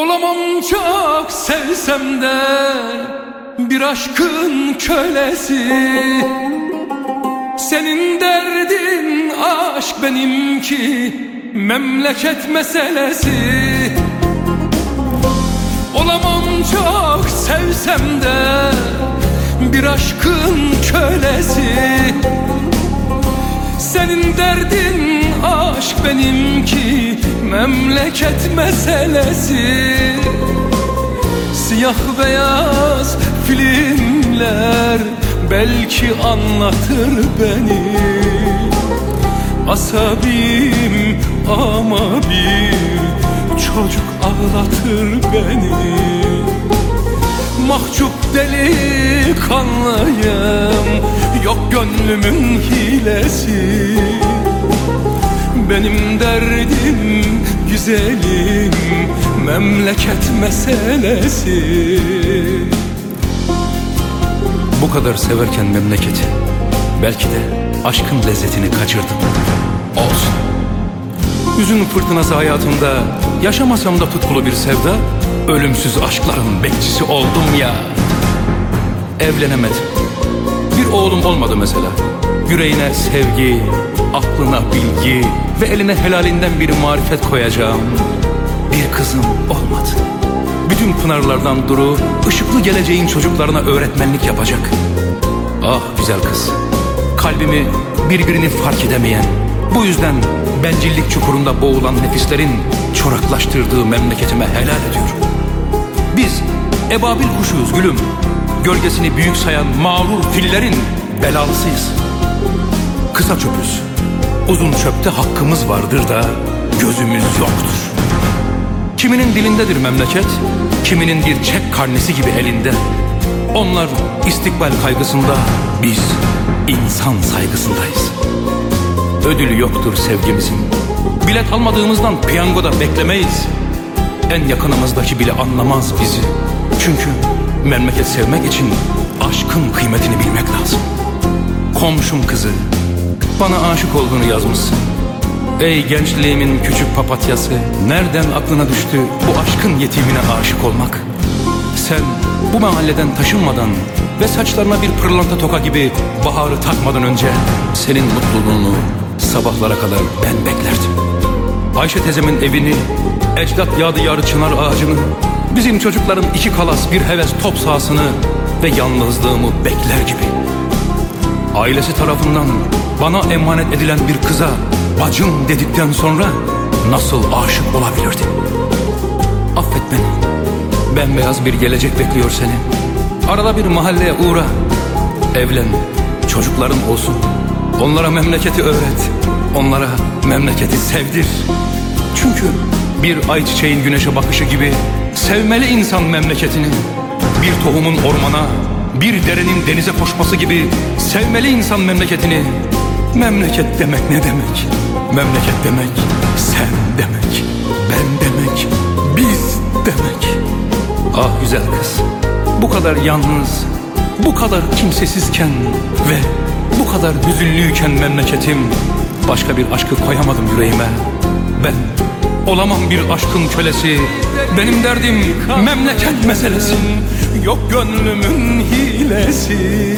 Olamam çok sevsem de bir aşkın kölesi. Senin derdin aşk benimki memleket meselesi. Olamam çok sevsem de bir aşkın kölesi. Senin derdin aşk benimki memleket meselesi. Siyah beyaz filmler belki anlatır beni. Asabim ama bir çocuk ağlatır beni. Mahcup delikanlıyım Yok gönlümün hilesi Benim derdim güzelim Memleket meselesi. Bu kadar severken memleketi Belki de aşkın lezzetini kaçırdım. Olsun. Hüzün fırtınası hayatımda Yaşamasam da tutkulu bir sevda Ölümsüz aşkların bekçisi oldum ya. Evlenemedim. Bir oğlum olmadı mesela Yüreğine sevgi, aklına bilgi Ve eline helalinden bir marifet koyacağım. Bir kızım olmadı. Bütün pınarlardan duru ışıklı geleceğin çocuklarına öğretmenlik yapacak. Ah güzel kız Kalbimi birbirini fark edemeyen Bu yüzden bencillik çukurunda boğulan nefislerin Çoraklaştırdığı memleketime helal ediyorum. Biz ebabil kuşuyuz gülüm. Gölgesini büyük sayan mağrur fillerin belalısıyız Kısa çöpüz Uzun çöpte hakkımız vardır da gözümüz yoktur Kiminin dilindedir memleket, kiminin bir çek karnesi gibi elinde. Onlar istikbal kaygısında, biz insan saygısındayız. Ödülü yoktur sevgimizin. Bilet almadığımızdan piyangoda beklemeyiz. En yakınımızdaki bile anlamaz bizi. Çünkü memleket sevmek için aşkın kıymetini bilmek lazım. Komşum kızı, bana aşık olduğunu yazmışsın. Ey gençliğimin küçük papatyası Nereden aklına düştü bu aşkın yetimine aşık olmak? Sen bu mahalleden taşınmadan Ve saçlarına bir pırlanta toka gibi Baharı takmadan önce Senin mutluluğunu sabahlara kadar ben beklerdim. Ayşe tezemin evini Ecdat yadigarı çınar ağacını Bizim çocukların iki kalas bir heves top sahasını Ve yalnızlığımı bekler gibi Ailesi tarafından bana emanet edilen bir kıza bacım dedikten sonra nasıl aşık olabilirdi? Affet beni. Bembeyaz bir gelecek bekliyor seni. Arada bir mahalleye uğra. Evlen. Çocukların olsun. Onlara memleketi öğret. Onlara memleketi sevdir. Çünkü bir ayçiçeğin güneşe bakışı gibi sevmeli insan memleketini. Bir tohumun ormana, bir derenin denize koşması gibi sevmeli insan memleketini. Memleket demek ne demek? Memleket demek sen demek, ben demek, biz demek. Ah güzel kız, bu kadar yalnız, bu kadar kimsesizken ve bu kadar hüzünlüyken memleketim başka bir aşkı koyamadım yüreğime. Ben olamam bir aşkın kölesi. Benim derdim memleket meselesi. Yok gönlümün hilesi.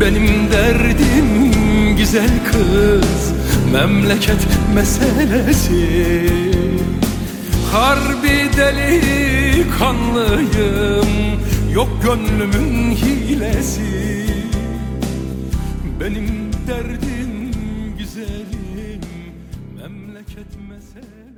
Benim derdim güzel kız memleket meselesi. Harbi delikanlıyım yok gönlümün hilesi. Benim derdim güzelim memleket meselesi